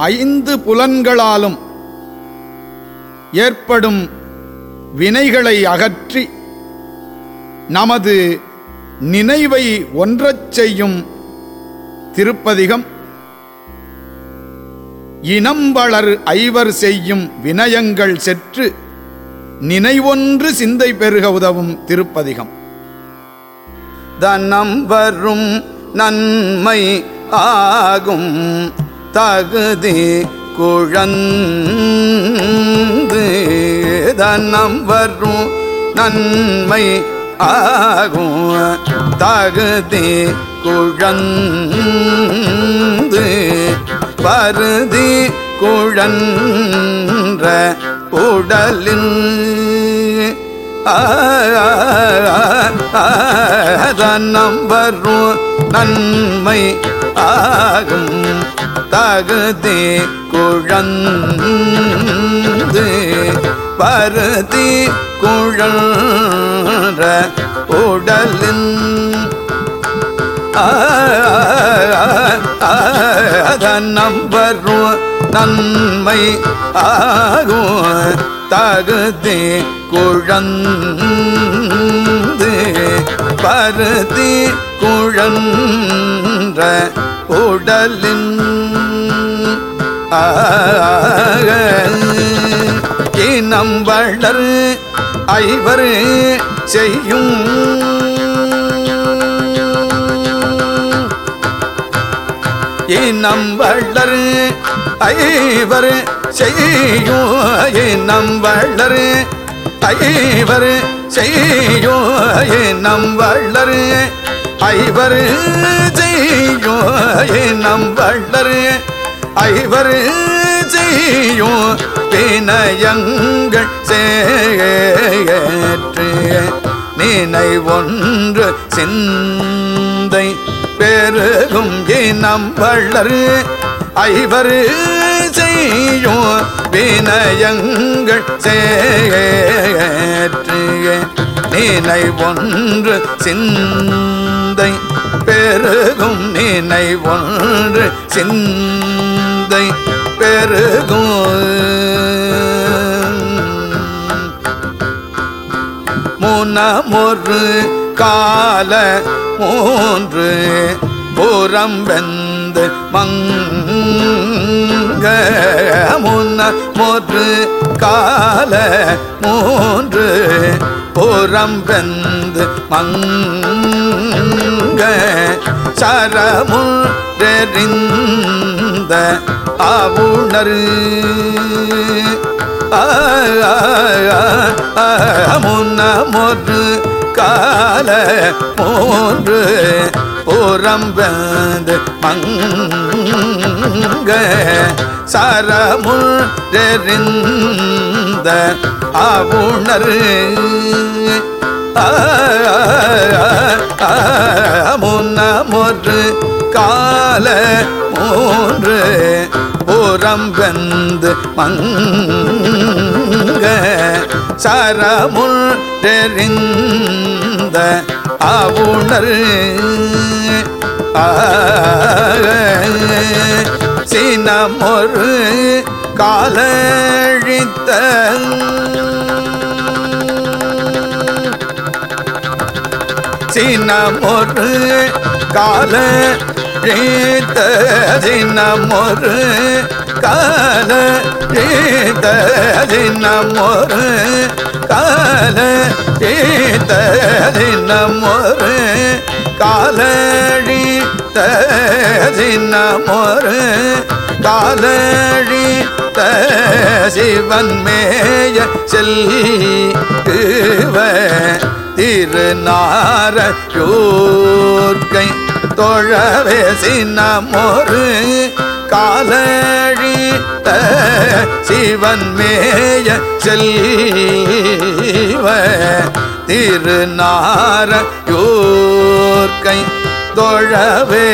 ஐந்து புலன்களாலும் ஏற்படும் வினைகளை அகற்றி நமது நினைவை ஒன்றச் செய்யும் திருப்பதிகம். இனம்பளர் ஐவர் செய்யும் வினயங்கள் செற்று நினைவொன்று சிந்தை பெருக உதவும் திருப்பதிகம். தனம் வரும் நன்மை ஆகும். தகுதி குழந்து தனம் வரும் நன்மை ஆகும். தகுதி குழந்து பருதி குழன்ற உடலின் தன்னம் வரும் நன்மை ஆகும். தகுதி குழந்து பருதி குழன்ற உடலின் தன்னம் நன்மை ஆகும் தகுதி குழந்து பருதி குழன்ற உடலின் இனம் வளர் ஐவர் செய்யும். இனம் வளர் ஐவர் செய்யும். இனம் வளர் ஐவர் செய்யும். இனம் வளர் ஐவர் செய்யும் நம் வளர். ஐவர் செய்யும் வினயங்கள் சேற்று நினை ஒன்று சிந்தை பெருகும் இனம் வளர். ஐவர் செய்யும் வினயங்கள் சேற்று நினை ஒன்று சிந்த சிந்தை பெருகும் நினை ஒன்று சிந்தை பெருகும். முனமொரு கால மூன்று புறம் வெந்து மங்க. முன்ன கால மூன்று புறம் வெந்து மங்க. சரமுன்றெறிந்த ஆவுணர். முன்னமொரு கால போன்று புறம்பந்து மங்க சரமுன்றெறிந்த ஆவுணர். முன்ன மொரு கால மூன்று புறம் வெந்து மங்க சரமுள் தெரிந்த அவுணர் சினமொரு காலழித்த சினமொரு கால ரீத சினமொரு கால ரீத சினமொரு கால ரீத சினமொரு காலழித்த சின்னமொரு காலழித்த சிவன் மேய செல்வ திருநார தொழவே சின்னமொரு காலழித்த சிவன் மேய செல்வ திருநார தொழவே